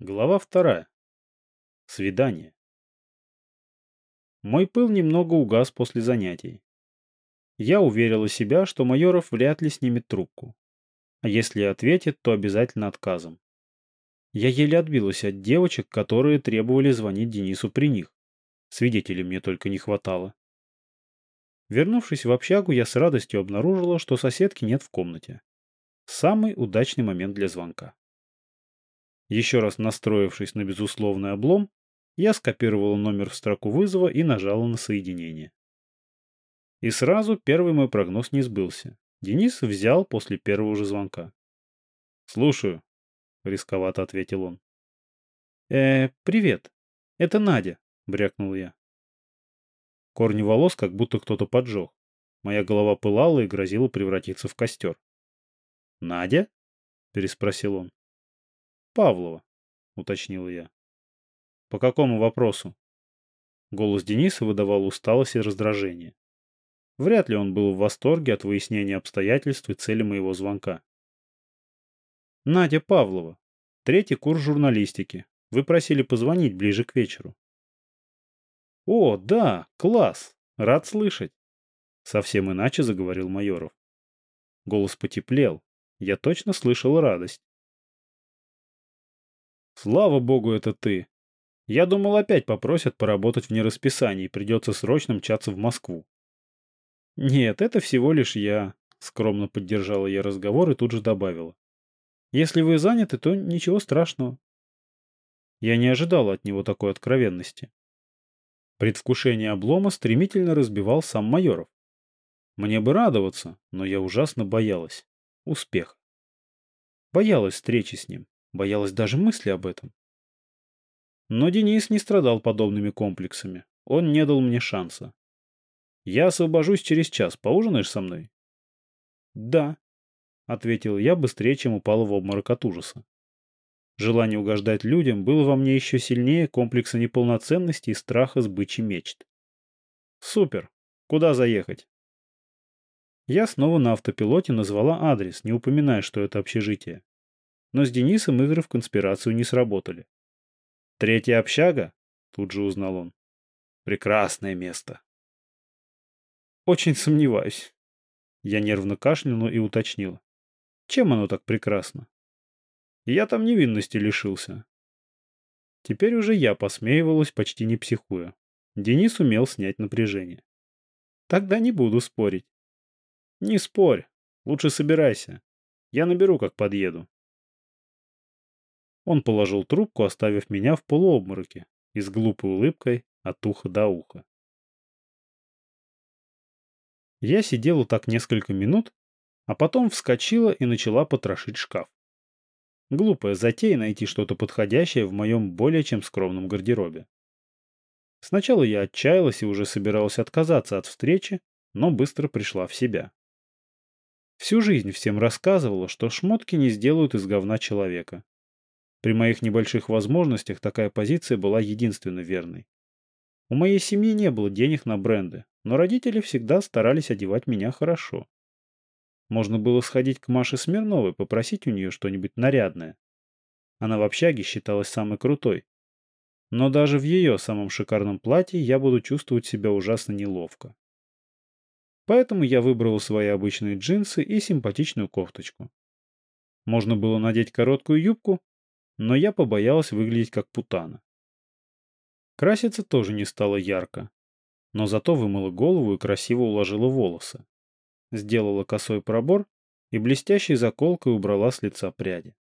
Глава вторая. Свидание. Мой пыл немного угас после занятий. Я уверила себя, что Майоров вряд ли снимет трубку. А если ответит, то обязательно отказом. Я еле отбилась от девочек, которые требовали звонить Денису при них. Свидетелей мне только не хватало. Вернувшись в общагу, я с радостью обнаружила, что соседки нет в комнате. Самый удачный момент для звонка. Еще раз настроившись на безусловный облом, я скопировала номер в строку вызова и нажала на соединение. И сразу первый мой прогноз не сбылся. Денис взял после первого же звонка. «Слушаю», — рисковато ответил он. «Э, привет. Это Надя», — брякнул я. Корни волос как будто кто-то поджег. Моя голова пылала и грозила превратиться в костер. «Надя?» — переспросил он. Павлова, уточнил я. По какому вопросу? Голос Дениса выдавал усталость и раздражение. Вряд ли он был в восторге от выяснения обстоятельств и цели моего звонка. Надя Павлова. Третий курс журналистики. Вы просили позвонить ближе к вечеру. О, да, класс. Рад слышать. Совсем иначе заговорил Майоров. Голос потеплел. Я точно слышал радость. Слава богу, это ты. Я думал, опять попросят поработать вне расписания и придется срочно мчаться в Москву. Нет, это всего лишь я, скромно поддержала я разговор и тут же добавила. Если вы заняты, то ничего страшного. Я не ожидала от него такой откровенности. Предвкушение облома стремительно разбивал сам Майоров. Мне бы радоваться, но я ужасно боялась. Успеха. Боялась встречи с ним. Боялась даже мысли об этом. Но Денис не страдал подобными комплексами. Он не дал мне шанса. «Я освобожусь через час. Поужинаешь со мной?» «Да», — ответил я быстрее, чем упала в обморок от ужаса. Желание угождать людям было во мне еще сильнее комплекса неполноценности и страха сбычи мечт. «Супер! Куда заехать?» Я снова на автопилоте назвала адрес, не упоминая, что это общежитие но с Денисом игры в конспирацию не сработали. «Третья общага?» — тут же узнал он. «Прекрасное место». «Очень сомневаюсь». Я нервно кашлянула и уточнила. «Чем оно так прекрасно?» «Я там невинности лишился». Теперь уже я посмеивалась, почти не психуя. Денис умел снять напряжение. «Тогда не буду спорить». «Не спорь. Лучше собирайся. Я наберу, как подъеду». Он положил трубку, оставив меня в полуобмороке и с глупой улыбкой от уха до уха. Я сидела так несколько минут, а потом вскочила и начала потрошить шкаф. Глупая затея найти что-то подходящее в моем более чем скромном гардеробе. Сначала я отчаялась и уже собиралась отказаться от встречи, но быстро пришла в себя. Всю жизнь всем рассказывала, что шмотки не сделают из говна человека. При моих небольших возможностях такая позиция была единственно верной. У моей семьи не было денег на бренды, но родители всегда старались одевать меня хорошо. Можно было сходить к Маше Смирновой, попросить у нее что-нибудь нарядное. Она в общаге считалась самой крутой. Но даже в ее самом шикарном платье я буду чувствовать себя ужасно неловко. Поэтому я выбрал свои обычные джинсы и симпатичную кофточку. Можно было надеть короткую юбку, но я побоялась выглядеть как путана. Краситься тоже не стало ярко, но зато вымыла голову и красиво уложила волосы. Сделала косой пробор и блестящей заколкой убрала с лица пряди.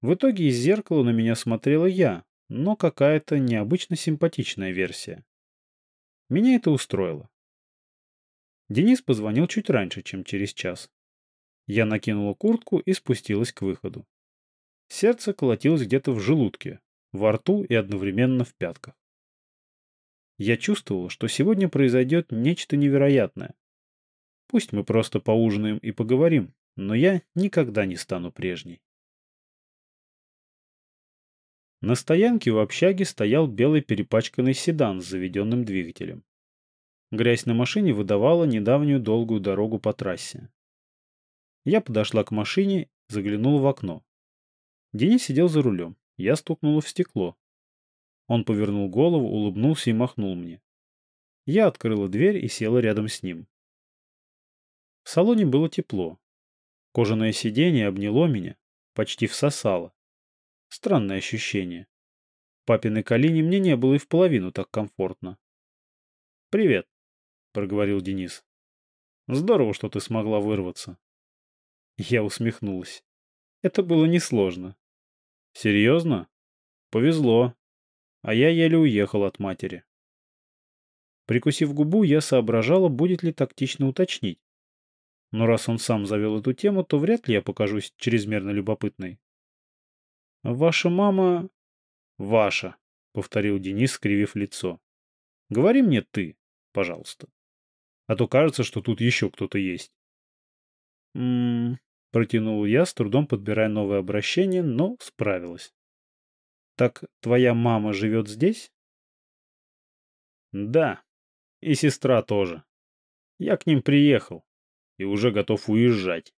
В итоге из зеркала на меня смотрела я, но какая-то необычно симпатичная версия. Меня это устроило. Денис позвонил чуть раньше, чем через час. Я накинула куртку и спустилась к выходу. Сердце колотилось где-то в желудке, во рту и одновременно в пятках. Я чувствовал, что сегодня произойдет нечто невероятное. Пусть мы просто поужинаем и поговорим, но я никогда не стану прежней. На стоянке у общаги стоял белый перепачканный седан с заведенным двигателем. Грязь на машине выдавала недавнюю долгую дорогу по трассе. Я подошла к машине, заглянула в окно. Денис сидел за рулем. Я стукнула в стекло. Он повернул голову, улыбнулся и махнул мне. Я открыла дверь и села рядом с ним. В салоне было тепло. Кожаное сиденье обняло меня, почти всосало. Странное ощущение. Папиной колени мне не было и в половину так комфортно. «Привет», — проговорил Денис. «Здорово, что ты смогла вырваться». Я усмехнулась. Это было несложно. «Серьезно? Повезло. А я еле уехал от матери». Прикусив губу, я соображала, будет ли тактично уточнить. Но раз он сам завел эту тему, то вряд ли я покажусь чрезмерно любопытной. «Ваша мама...» «Ваша», — повторил Денис, скривив лицо. «Говори мне ты, пожалуйста. А то кажется, что тут еще кто-то есть». «М-м-м», протянул я, с трудом подбирая новое обращение, но справилась. «Так твоя мама живет здесь?» «Да, и сестра тоже. Я к ним приехал и уже готов уезжать».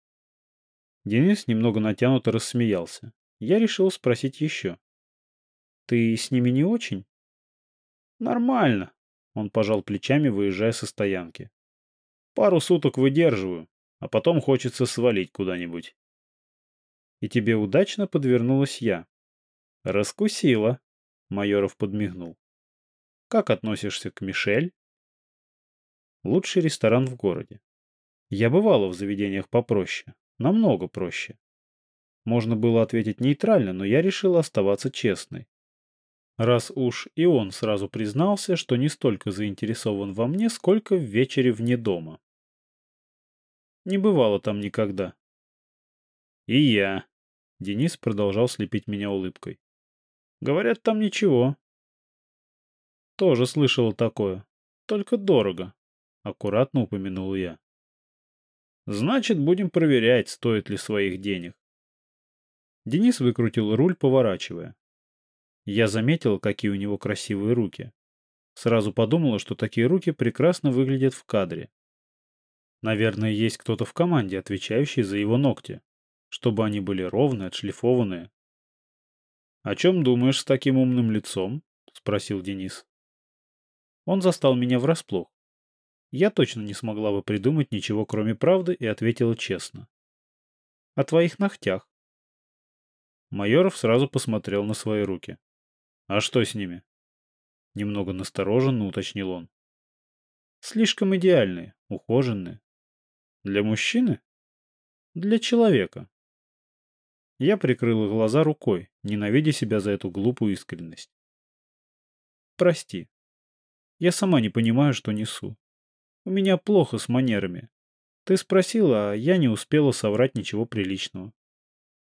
Денис немного натянуто рассмеялся. Я решил спросить еще. «Ты с ними не очень?» «Нормально», — он пожал плечами, выезжая со стоянки. «Пару суток выдерживаю, а потом хочется свалить куда-нибудь». «И тебе удачно подвернулась я». «Раскусила», — Майоров подмигнул. «Как относишься к Мишель?» «Лучший ресторан в городе. Я бывала в заведениях попроще, намного проще. Можно было ответить нейтрально, но я решила оставаться честной. Раз уж и он сразу признался, что не столько заинтересован во мне, сколько в вечере вне дома. Не бывало там никогда. И я. Денис продолжал слепить меня улыбкой. Говорят, там ничего. Тоже слышал такое. Только дорого. Аккуратно упомянул я. Значит, будем проверять, стоит ли своих денег. Денис выкрутил руль, поворачивая. Я заметил, какие у него красивые руки. Сразу подумала, что такие руки прекрасно выглядят в кадре. Наверное, есть кто-то в команде, отвечающий за его ногти, чтобы они были ровные, отшлифованные. «О чем думаешь с таким умным лицом?» — спросил Денис. Он застал меня врасплох. Я точно не смогла бы придумать ничего, кроме правды, и ответила честно. «О твоих ногтях». Майоров сразу посмотрел на свои руки. «А что с ними?» Немного настороженно уточнил он. «Слишком идеальные, ухоженные. Для мужчины? Для человека». Я прикрыла глаза рукой, ненавидя себя за эту глупую искренность. «Прости. Я сама не понимаю, что несу. У меня плохо с манерами. Ты спросила, а я не успела соврать ничего приличного.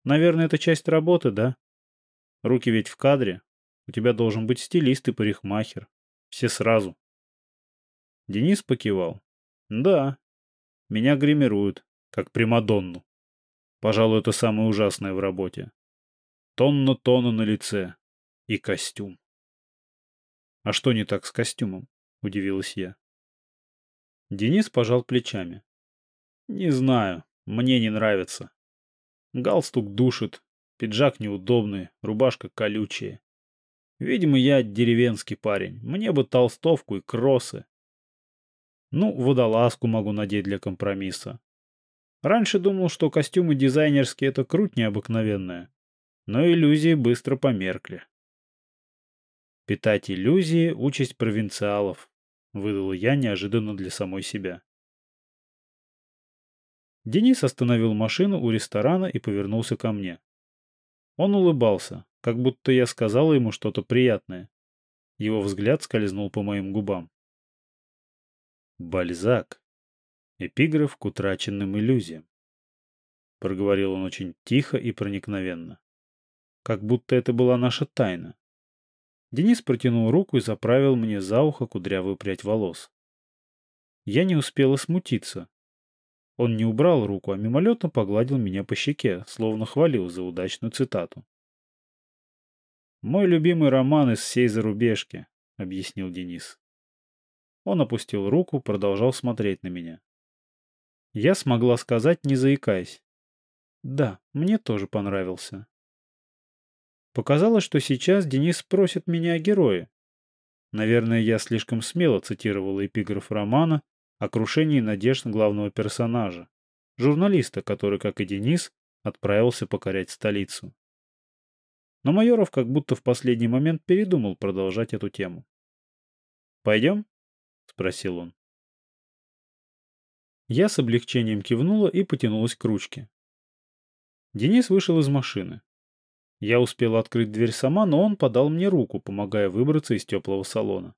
Наверное, это часть работы, да? Руки ведь в кадре. У тебя должен быть стилист и парикмахер. Все сразу. Денис покивал. Да. Меня гримируют, как Примадонну. Пожалуй, это самое ужасное в работе. Тонна-тонна на лице. И костюм. А что не так с костюмом? Удивилась я. Денис пожал плечами. Не знаю, мне не нравится. Галстук душит, пиджак неудобный, рубашка колючая. Видимо, я деревенский парень. Мне бы толстовку и кроссы. Ну, водолазку могу надеть для компромисса. Раньше думал, что костюмы дизайнерские — это круть необыкновенная. Но иллюзии быстро померкли. Питать иллюзии — участь провинциалов, — выдал я неожиданно для самой себя. Денис остановил машину у ресторана и повернулся ко мне. Он улыбался, как будто я сказала ему что-то приятное. Его взгляд скользнул по моим губам. Бальзак. Эпиграф к утраченным иллюзиям. Проговорил он очень тихо и проникновенно. Как будто это была наша тайна. Денис протянул руку и заправил мне за ухо кудрявую прядь волос. Я не успела смутиться, он не убрал руку, а мимолетно погладил меня по щеке, словно хвалил за удачную цитату. «Мой любимый роман из всей зарубежки», — объяснил Денис. Он опустил руку, продолжал смотреть на меня. Я смогла сказать, не заикаясь. «Да, мне тоже понравился». Показалось, что сейчас Денис спросит меня о герое. Наверное, я слишком смело цитировал эпиграф романа о крушении надежд главного персонажа, журналиста, который, как и Денис, отправился покорять столицу. Но Майоров как будто в последний момент передумал продолжать эту тему. «Пойдем?» — спросил он. Я с облегчением кивнула и потянулась к ручке. Денис вышел из машины. Я успела открыть дверь сама, но он подал мне руку, помогая выбраться из теплого салона.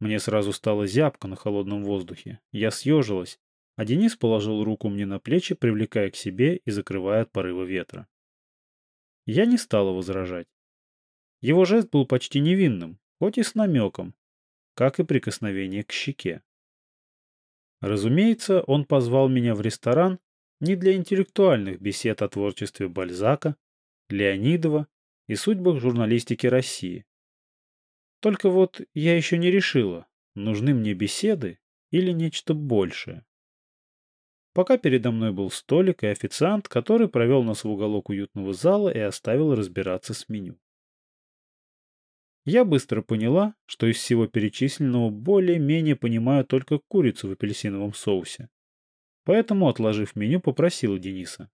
Мне сразу стало зябко на холодном воздухе. Я съежилась, а Денис положил руку мне на плечи, привлекая к себе и закрывая от порыва ветра. Я не стала возражать. Его жест был почти невинным, хоть и с намеком, как и прикосновение к щеке. Разумеется, он позвал меня в ресторан не для интеллектуальных бесед о творчестве Бальзака, Леонидова и судьбах журналистики России. Только вот я еще не решила, нужны мне беседы или нечто большее. Пока передо мной был столик и официант, который провел нас в уголок уютного зала и оставил разбираться с меню. Я быстро поняла, что из всего перечисленного более-менее понимаю только курицу в апельсиновом соусе. Поэтому, отложив меню, попросила Дениса.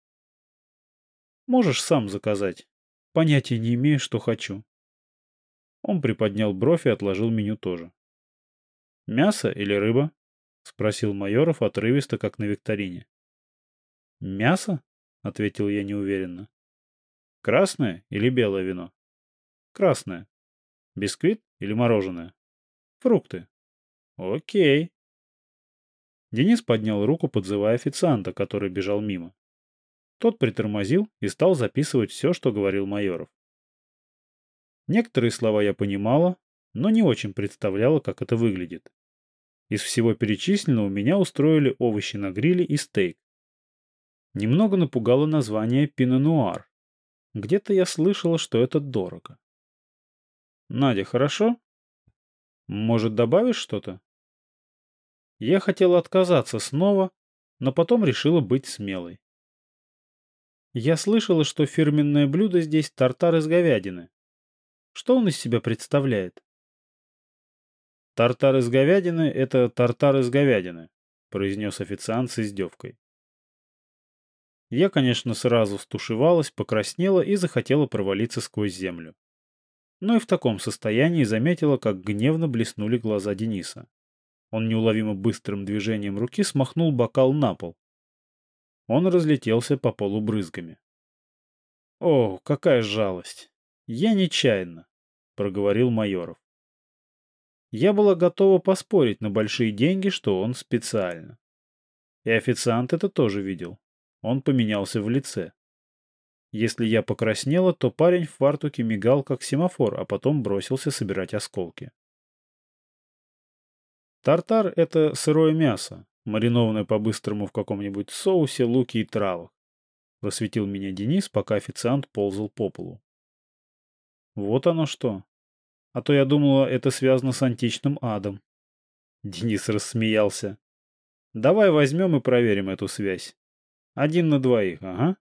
«Можешь сам заказать. Понятия не имею, что хочу». Он приподнял бровь и отложил меню тоже. «Мясо или рыба?» — спросил Майоров отрывисто, как на викторине. «Мясо?» — ответил я неуверенно. «Красное или белое вино?» «Красное», Бисквит или мороженое? Фрукты. Окей. Денис поднял руку, подзывая официанта, который бежал мимо. Тот притормозил и стал записывать все, что говорил Майоров. Некоторые слова я понимала, но не очень представляла, как это выглядит. Из всего перечисленного меня устроили овощи на гриле и стейк. Немного напугало название пино-нуар. Где-то я слышала, что это дорого. Надя, хорошо? Может, добавишь что-то? Я хотела отказаться снова, но потом решила быть смелой. Я слышала, что фирменное блюдо здесь тартар из говядины. Что он из себя представляет? Тартар из говядины — это тартар из говядины, произнес официант с издевкой. Я, конечно, сразу стушевалась, покраснела и захотела провалиться сквозь землю но и в таком состоянии заметила, как гневно блеснули глаза Дениса. Он неуловимо быстрым движением руки смахнул бокал на пол. Он разлетелся по полу брызгами. «О, какая жалость! Я нечаянно!» — проговорил Майоров. Я была готова поспорить на большие деньги, что он специально. И официант это тоже видел. Он поменялся в лице. Если я покраснела, то парень в фартуке мигал, как семафор, а потом бросился собирать осколки. Тартар — это сырое мясо, маринованное по-быстрому в каком-нибудь соусе, луке и травах. Просветил меня Денис, пока официант ползал по полу. Вот оно что. А то я думала, это связано с античным адом. Денис рассмеялся. Давай возьмем и проверим эту связь. Один на двоих, ага.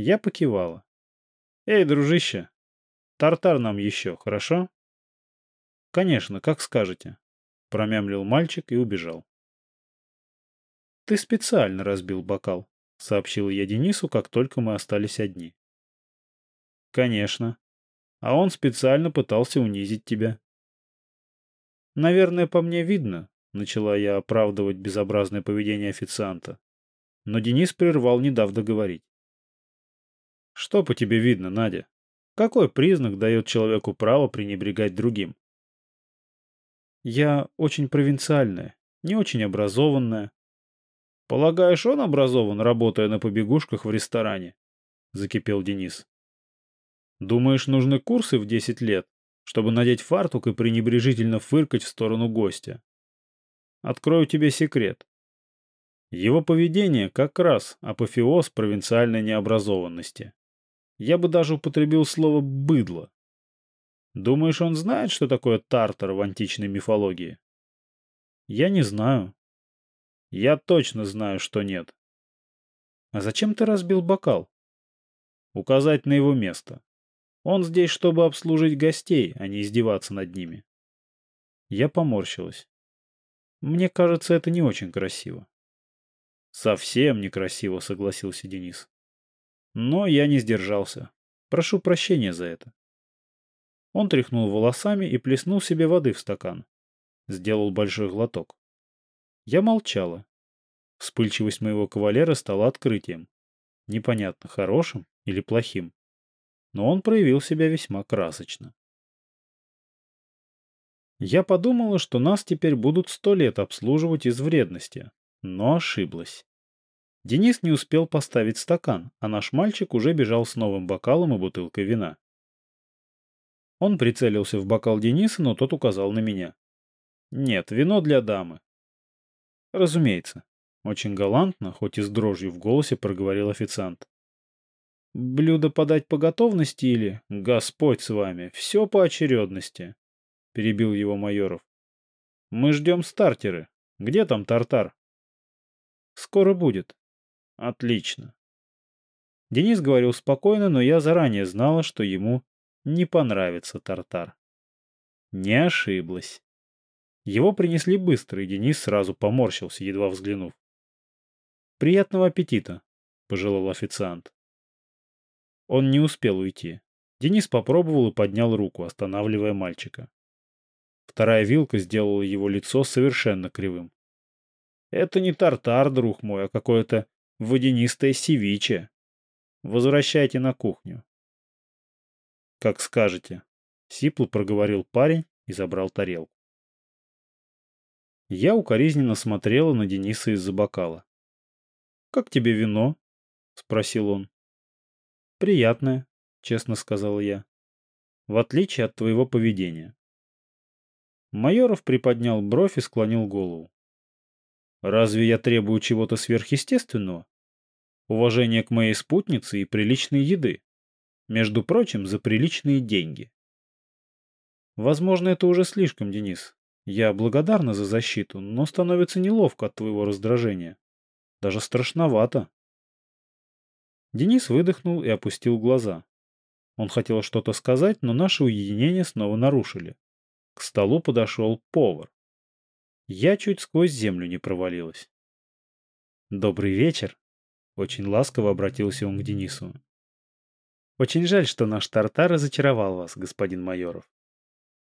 Я покивала. «Эй, дружище, тартар нам еще, хорошо?» «Конечно, как скажете», — промямлил мальчик и убежал. «Ты специально разбил бокал», — сообщил я Денису, как только мы остались одни. «Конечно. А он специально пытался унизить тебя». «Наверное, по мне видно», — начала я оправдывать безобразное поведение официанта. Но Денис прервал, не дав договорить. Что по тебе видно, Надя? Какой признак дает человеку право пренебрегать другим? Я очень провинциальная, не очень образованная. Полагаешь, он образован, работая на побегушках в ресторане? Закипел Денис. Думаешь, нужны курсы в 10 лет, чтобы надеть фартук и пренебрежительно фыркать в сторону гостя? Открою тебе секрет. Его поведение как раз апофеоз провинциальной необразованности. Я бы даже употребил слово «быдло». Думаешь, он знает, что такое тартар в античной мифологии? Я не знаю. Я точно знаю, что нет. А зачем ты разбил бокал? Указать на его место. Он здесь, чтобы обслужить гостей, а не издеваться над ними. Я поморщилась. Мне кажется, это не очень красиво. Совсем некрасиво, согласился Денис. Но я не сдержался. Прошу прощения за это. Он тряхнул волосами и плеснул себе воды в стакан. Сделал большой глоток. Я молчала. Вспыльчивость моего кавалера стала открытием. Непонятно, хорошим или плохим. Но он проявил себя весьма красочно. Я подумала, что нас теперь будут сто лет обслуживать из вредности, но ошиблась. Денис не успел поставить стакан, а наш мальчик уже бежал с новым бокалом и бутылкой вина. Он прицелился в бокал Дениса, но тот указал на меня. «Нет, вино для дамы». «Разумеется», — очень галантно, хоть и с дрожью в голосе проговорил официант. «Блюдо подать по готовности или...» «Господь с вами, все по очередности», — перебил его Майоров. «Мы ждем стартеры. Где там тартар?» «Скоро будет», Отлично. Денис говорил спокойно, но я заранее знала, что ему не понравится тартар. Не ошиблась. Его принесли быстро, и Денис сразу поморщился, едва взглянув. «Приятного аппетита», — пожелал официант. Он не успел уйти. Денис попробовал и поднял руку, останавливая мальчика. Вторая вилка сделала его лицо совершенно кривым. «Это не тартар, друг мой, а какое-то водянистое севиче. Возвращайте на кухню. Как скажете. Сипло проговорил парень и забрал тарелку. Я укоризненно смотрела на Дениса из-за бокала. «Как тебе вино?» — спросил он. «Приятное», — честно сказал я. «В отличие от твоего поведения». Майоров приподнял бровь и склонил голову. Разве я требую чего-то сверхъестественного? Уважение к моей спутнице и приличной еды. Между прочим, за приличные деньги. Возможно, это уже слишком, Денис. Я благодарна за защиту, но становится неловко от твоего раздражения. Даже страшновато. Денис выдохнул и опустил глаза. Он хотел что-то сказать, но наше уединение снова нарушили. К столу подошел повар. Я чуть сквозь землю не провалилась. «Добрый вечер!» — очень ласково обратился он к Денису. «Очень жаль, что наш тартар разочаровал вас, господин Майоров.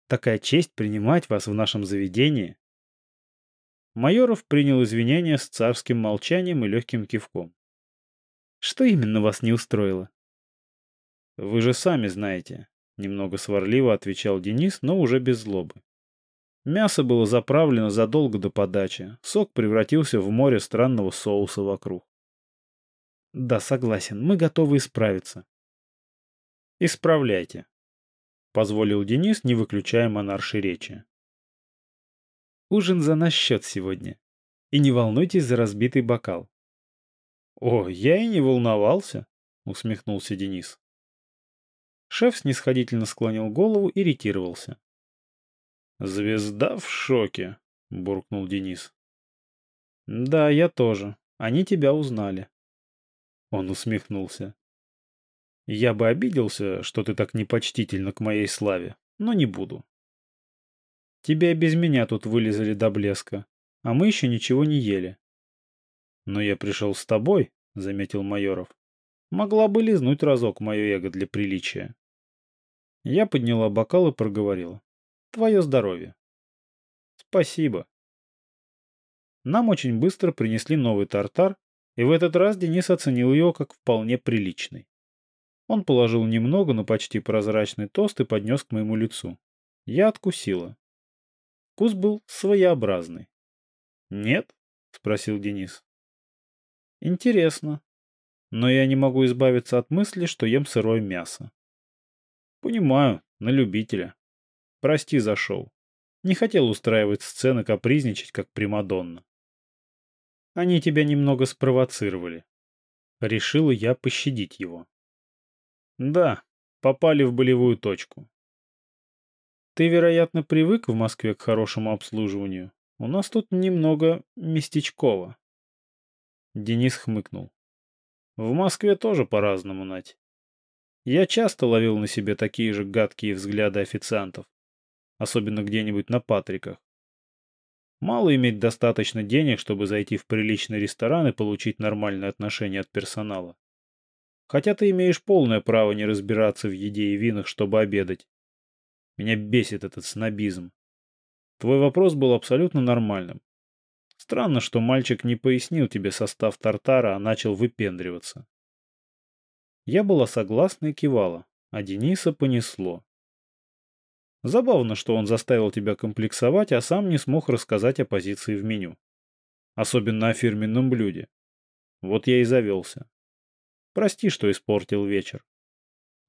Такая честь принимать вас в нашем заведении!» Майоров принял извинения с царским молчанием и легким кивком. «Что именно вас не устроило?» «Вы же сами знаете», — немного сварливо отвечал Денис, но уже без злобы. Мясо было заправлено задолго до подачи. Сок превратился в море странного соуса вокруг. Да, согласен, мы готовы исправиться. Исправляйте. Позволил Денис, не выключая монаршей речи. Ужин за наш счет сегодня. И не волнуйтесь за разбитый бокал. О, я и не волновался, усмехнулся Денис. Шеф снисходительно склонил голову и ретировался. «Звезда в шоке», — буркнул Денис. «Да, я тоже. Они тебя узнали». Он усмехнулся. «Я бы обиделся, что ты так непочтительно к моей славе, но не буду. Тебя без меня тут вылезали до блеска, а мы еще ничего не ели». «Но я пришел с тобой», — заметил Майоров. «Могла бы лизнуть разок мое эго для приличия». Я подняла бокал и проговорила. Твое здоровье. Спасибо. Нам очень быстро принесли новый тартар, и в этот раз Денис оценил его как вполне приличный. Он положил немного на почти прозрачный тост и поднес к моему лицу. Я откусила. Вкус был своеобразный. «Нет?» — спросил Денис. «Интересно. Но я не могу избавиться от мысли, что ем сырое мясо». «Понимаю, на любителя. Прости за шоу. Не хотел устраивать сцены, капризничать, как Примадонна. Они тебя немного спровоцировали. Решила я пощадить его. Да, попали в болевую точку. Ты, вероятно, привык в Москве к хорошему обслуживанию. У нас тут немного местечково. Денис хмыкнул. В Москве тоже по-разному, Нать. Я часто ловил на себе такие же гадкие взгляды официантов, особенно где-нибудь на Патриках. Мало иметь достаточно денег, чтобы зайти в приличный ресторан и получить нормальное отношение от персонала. Хотя ты имеешь полное право не разбираться в еде и винах, чтобы обедать. Меня бесит этот снобизм. Твой вопрос был абсолютно нормальным. Странно, что мальчик не пояснил тебе состав тартара, а начал выпендриваться. Я была согласна и кивала, а Дениса понесло. Забавно, что он заставил тебя комплексовать, а сам не смог рассказать о позиции в меню. Особенно о фирменном блюде. Вот я и завелся. Прости, что испортил вечер.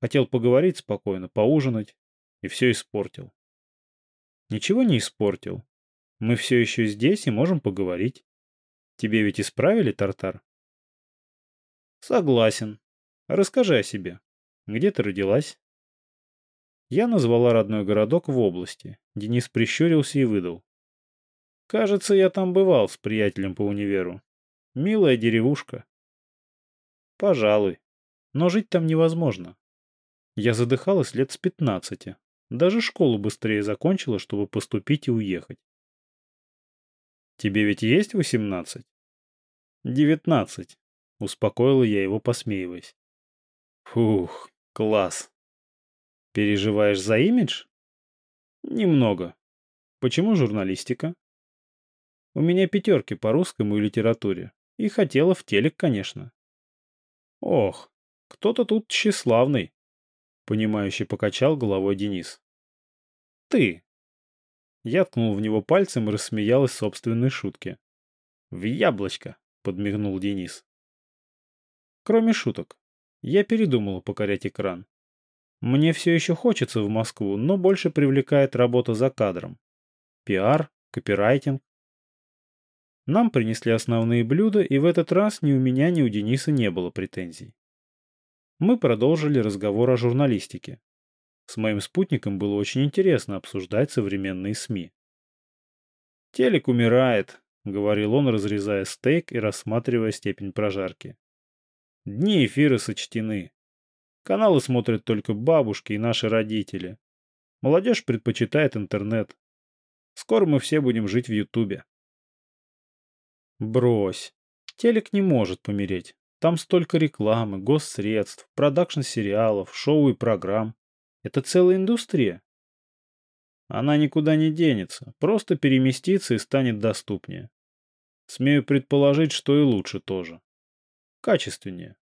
Хотел поговорить спокойно, поужинать, и все испортил. Ничего не испортил. Мы все еще здесь и можем поговорить. Тебе ведь исправили, Тартар? Согласен. Расскажи о себе. Где ты родилась? Я назвала родной городок в области. Денис прищурился и выдал. Кажется, я там бывал с приятелем по универу. Милая деревушка. Пожалуй. Но жить там невозможно. Я задыхалась лет с пятнадцати. Даже школу быстрее закончила, чтобы поступить и уехать. Тебе ведь есть восемнадцать? Девятнадцать. Успокоила я его, посмеиваясь. Фух, класс. Переживаешь за имидж? Немного. Почему журналистика? У меня пятерки по русскому и литературе. И хотела в телек, конечно. Ох, кто-то тут тщеславный. Понимающе покачал головой Денис. Ты. Я ткнул в него пальцем и рассмеялась собственной шутке. В яблочко, подмигнул Денис. Кроме шуток, я передумала покорять экран. Мне все еще хочется в Москву, но больше привлекает работа за кадром. Пиар, копирайтинг. Нам принесли основные блюда, и в этот раз ни у меня, ни у Дениса не было претензий. Мы продолжили разговор о журналистике. С моим спутником было очень интересно обсуждать современные СМИ. «Телек умирает», — говорил он, разрезая стейк и рассматривая степень прожарки. Дни эфира сочтены. Каналы смотрят только бабушки и наши родители. Молодежь предпочитает интернет. Скоро мы все будем жить в Ютубе. Брось. Телек не может помереть. Там столько рекламы, госсредств, продакшн-сериалов, шоу и программ. Это целая индустрия. Она никуда не денется, просто переместится и станет доступнее. Смею предположить, что и лучше тоже качественнее.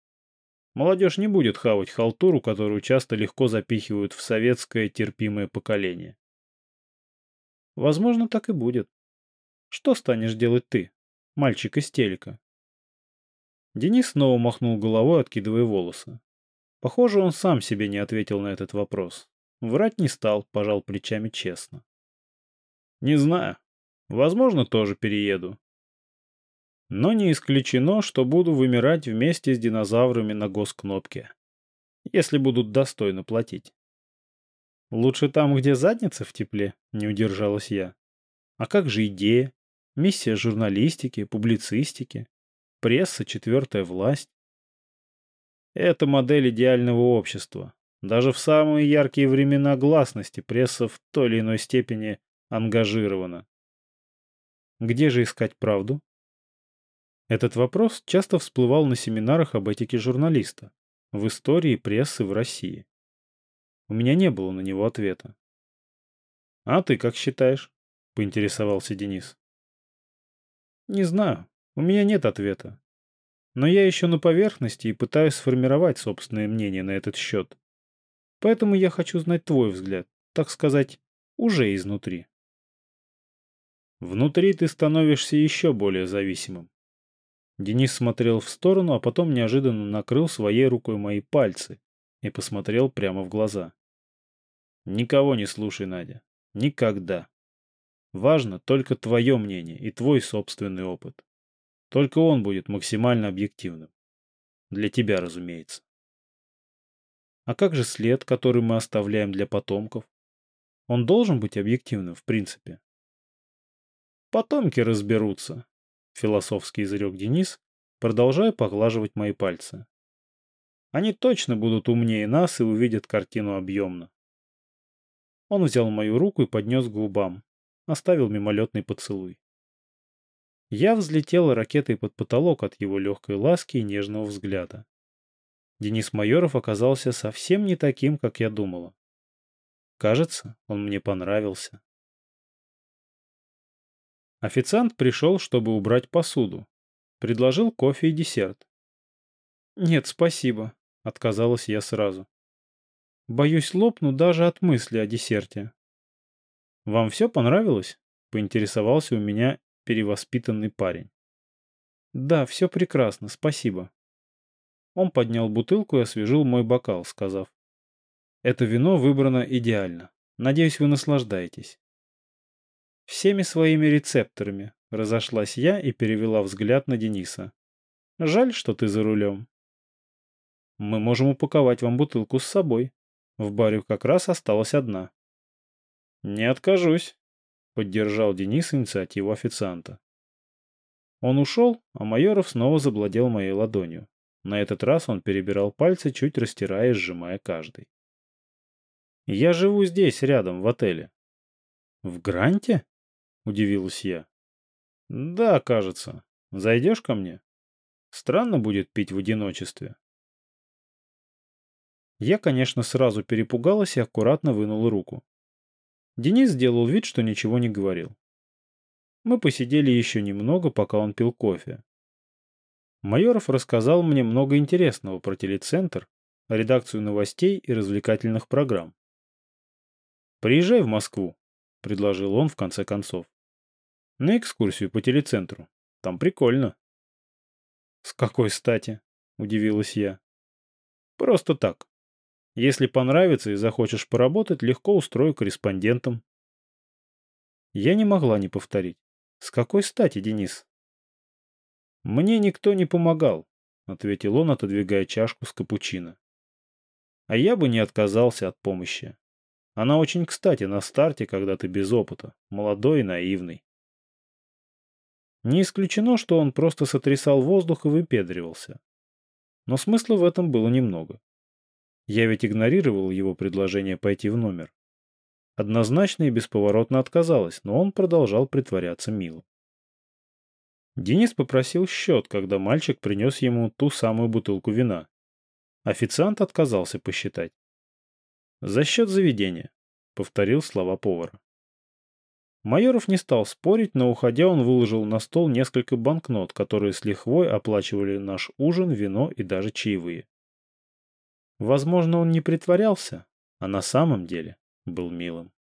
Молодежь не будет хавать халтуру, которую часто легко запихивают в советское терпимое поколение. Возможно, так и будет. Что станешь делать ты, мальчик из телека? Денис снова махнул головой, откидывая волосы. Похоже, он сам себе не ответил на этот вопрос. Врать не стал, пожал плечами честно. Не знаю. Возможно, тоже перееду. Но не исключено, что буду вымирать вместе с динозаврами на госкнопке. Если будут достойно платить. Лучше там, где задница в тепле, не удержалась я. А как же идея? Миссия журналистики, публицистики, пресса, четвертая власть. Это модель идеального общества. Даже в самые яркие времена гласности пресса в той или иной степени ангажирована. Где же искать правду? Этот вопрос часто всплывал на семинарах об этике журналиста, в истории прессы в России. У меня не было на него ответа. «А ты как считаешь?» — поинтересовался Денис. «Не знаю. У меня нет ответа. Но я еще на поверхности и пытаюсь сформировать собственное мнение на этот счет. Поэтому я хочу знать твой взгляд, так сказать, уже изнутри». Внутри ты становишься еще более зависимым. Денис смотрел в сторону, а потом неожиданно накрыл своей рукой мои пальцы и посмотрел прямо в глаза. Никого не слушай, Надя. Никогда. Важно только твое мнение и твой собственный опыт. Только он будет максимально объективным. Для тебя, разумеется. А как же след, который мы оставляем для потомков? Он должен быть объективным, в принципе. Потомки разберутся, философский изрек Денис, продолжая поглаживать мои пальцы. Они точно будут умнее нас и увидят картину объемно. Он взял мою руку и поднес к губам, оставил мимолетный поцелуй. Я взлетела ракетой под потолок от его легкой ласки и нежного взгляда. Денис Майоров оказался совсем не таким, как я думала. Кажется, он мне понравился. Официант пришел, чтобы убрать посуду. Предложил кофе и десерт. «Нет, спасибо», — отказалась я сразу. «Боюсь, лопну даже от мысли о десерте». «Вам все понравилось?» — поинтересовался у меня перевоспитанный парень. «Да, все прекрасно, спасибо». Он поднял бутылку и освежил мой бокал, сказав. «Это вино выбрано идеально. Надеюсь, вы наслаждаетесь». Всеми своими рецепторами разошлась я и перевела взгляд на Дениса. Жаль, что ты за рулем. Мы можем упаковать вам бутылку с собой. В баре как раз осталась одна. Не откажусь, поддержал Денис инициативу официанта. Он ушел, а Майоров снова завладел моей ладонью. На этот раз он перебирал пальцы, чуть растирая и сжимая каждый. «Я живу здесь, рядом, в отеле». «В Гранте?» — удивилась я. «Да, кажется. Зайдешь ко мне? Странно будет пить в одиночестве». Я, конечно, сразу перепугалась и аккуратно вынула руку. Денис сделал вид, что ничего не говорил. Мы посидели еще немного, пока он пил кофе. Майоров рассказал мне много интересного про телецентр, редакцию новостей и развлекательных программ. «Приезжай в Москву», — предложил он в конце концов. «На экскурсию по телецентру. Там прикольно». «С какой стати?» — удивилась я. «Просто так. Если понравится и захочешь поработать, легко устрою корреспондентом». Я не могла не повторить. «С какой стати, Денис?» «Мне никто не помогал», — ответил он, отодвигая чашку с капучино. «А я бы не отказался от помощи. Она очень кстати на старте, когда ты без опыта, молодой и наивный. Не исключено, что он просто сотрясал воздух и выпедривался. Но смысла в этом было немного. Я ведь игнорировал его предложение пойти в номер. Однозначно и бесповоротно отказалась, но он продолжал притворяться милым. Денис попросил счет, когда мальчик принес ему ту самую бутылку вина. Официант отказался посчитать. «За счет заведения», — повторил слова повара. Майоров не стал спорить, но уходя он выложил на стол несколько банкнот, которые с лихвой оплачивали наш ужин, вино и даже чаевые. Возможно, он не притворялся, а на самом деле был милым.